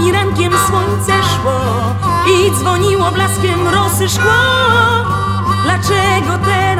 nami rankiem słońce szło I dzwoniło blaskiem rosy szkło Dlaczego teraz?